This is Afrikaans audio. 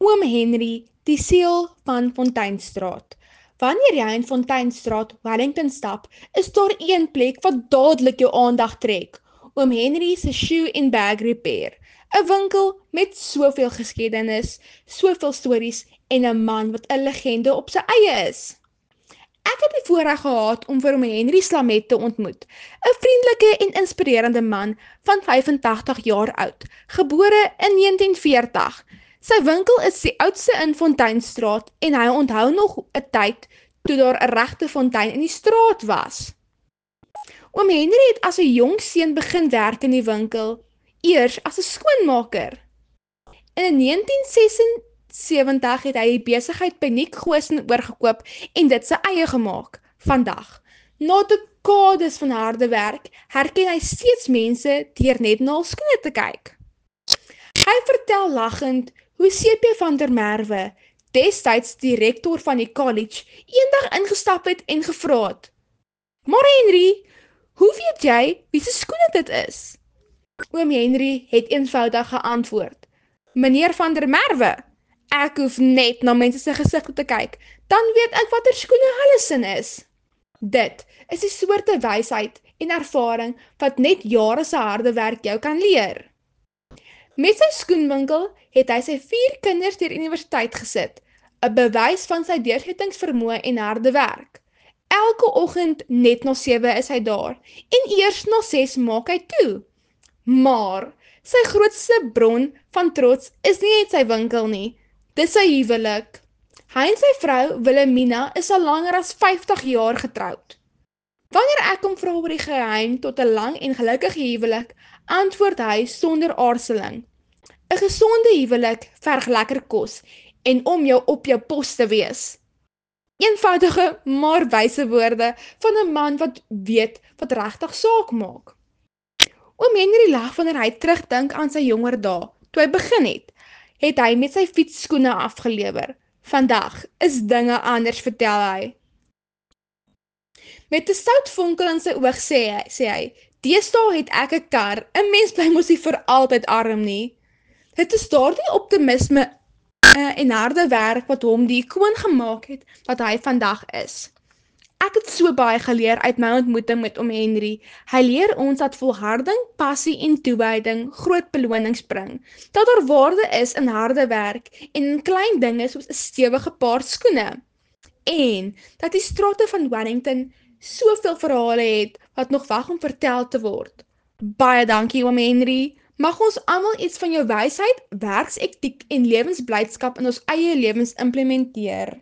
Oom Henry, die siel van Fonteinstraat. Wanneer jy in Fonteinstraat Wellington stap, is daar een plek wat dadelik jou aandag trek. Oom Henry se Shoe and Bag Repair. 'n Winkel met soveel geskiedenis, soveel stories en 'n man wat 'n legende op sy eie is. Ek het die voorreg gehad om vir oom Henry Slamet te ontmoet, 'n vriendelike en inspirerende man van 85 jaar oud, gebore in 1940. Sy winkel is die oudste in Fonteinstraat en hy onthou nog 'n tyd toe daar 'n regte fontein in die straat was. Oom Henry het as 'n jong seun begin werk in die winkel, eers as 'n skoonmaker. In 1976 het hy die besigheid Paniek Goosen oorgekoop en dit sy eie gemaak. Vandag, na dekades van harde werk, herken hy steeds mense deur net na hul skoene te kyk. Hy vertel lagend hoe CP van der Merwe, destyds die rektor van die college, eendag ingestap het en gevra het: "Maar Henry, hoe weet jy wie se skoene dit is?" Oom Henry het eenvoudig geantwoord: "Meneer van der Merwe, ek hoef net na mense se gesigte te kyk, dan weet ek watter skoene hulle sin is." Dit is die soorte wysheid en ervaring wat net jare se harde werk jou kan leer. Met sy skoenwinkel het hy sy vier kinders deur universiteit gesit, 'n bewys van sy deursettingsvermoë en harde werk. Elke oggend net na 7 is hy daar en eers na 6 maak hy toe. Maar sy grootste bron van trots is nie net sy winkel nie, dis sy huwelik. Hy en sy vrou Wilhelmina is al langer as 50 jaar getroud. Wanneer ek hom vra oor die geheim tot 'n lang en gelukkige huwelik, antwoord hy sonder aarzeling: 'n Gesonde huwelik verg lekker kos en om jou op jou pos te wees. Eenvoudige maar wyse woorde van 'n man wat weet wat regtig saak maak. Oom Henry lag wanneer hy terugdink aan sy jonger dae, toe hy begin het. Het hy met sy fietsskoene afgelewer. Vandag is dinge anders, vertel hy. Met 'n stout vonkel in sy oog sê hy, sê hy: "Deesdae het ek 'n kar. 'n Mens bly mos nie vir altyd arm nie." Dit is daardie optimisme uh, en harde werk wat hom die ikoon gemaak het wat hy vandag is. Ek het so baie geleer uit my ontmoeting met oom Henry. Hy leer ons dat volharding, passie en toewyding groot belonings bring. Dat daar waarde is in harde werk en in klein dinge soos 'n stewige paar skoene. En dat die strate van Wellington soveel verhale het wat nog wag om vertel te word. Baie dankie oom Henry. Mag ons almal iets van jou wysheid, werksetiek en lewensblydskap in ons eie lewens implementeer.